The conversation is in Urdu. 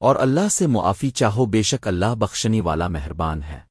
اور اللہ سے معافی چاہو بے شک اللہ بخشنی والا مہربان ہے۔